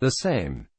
The same.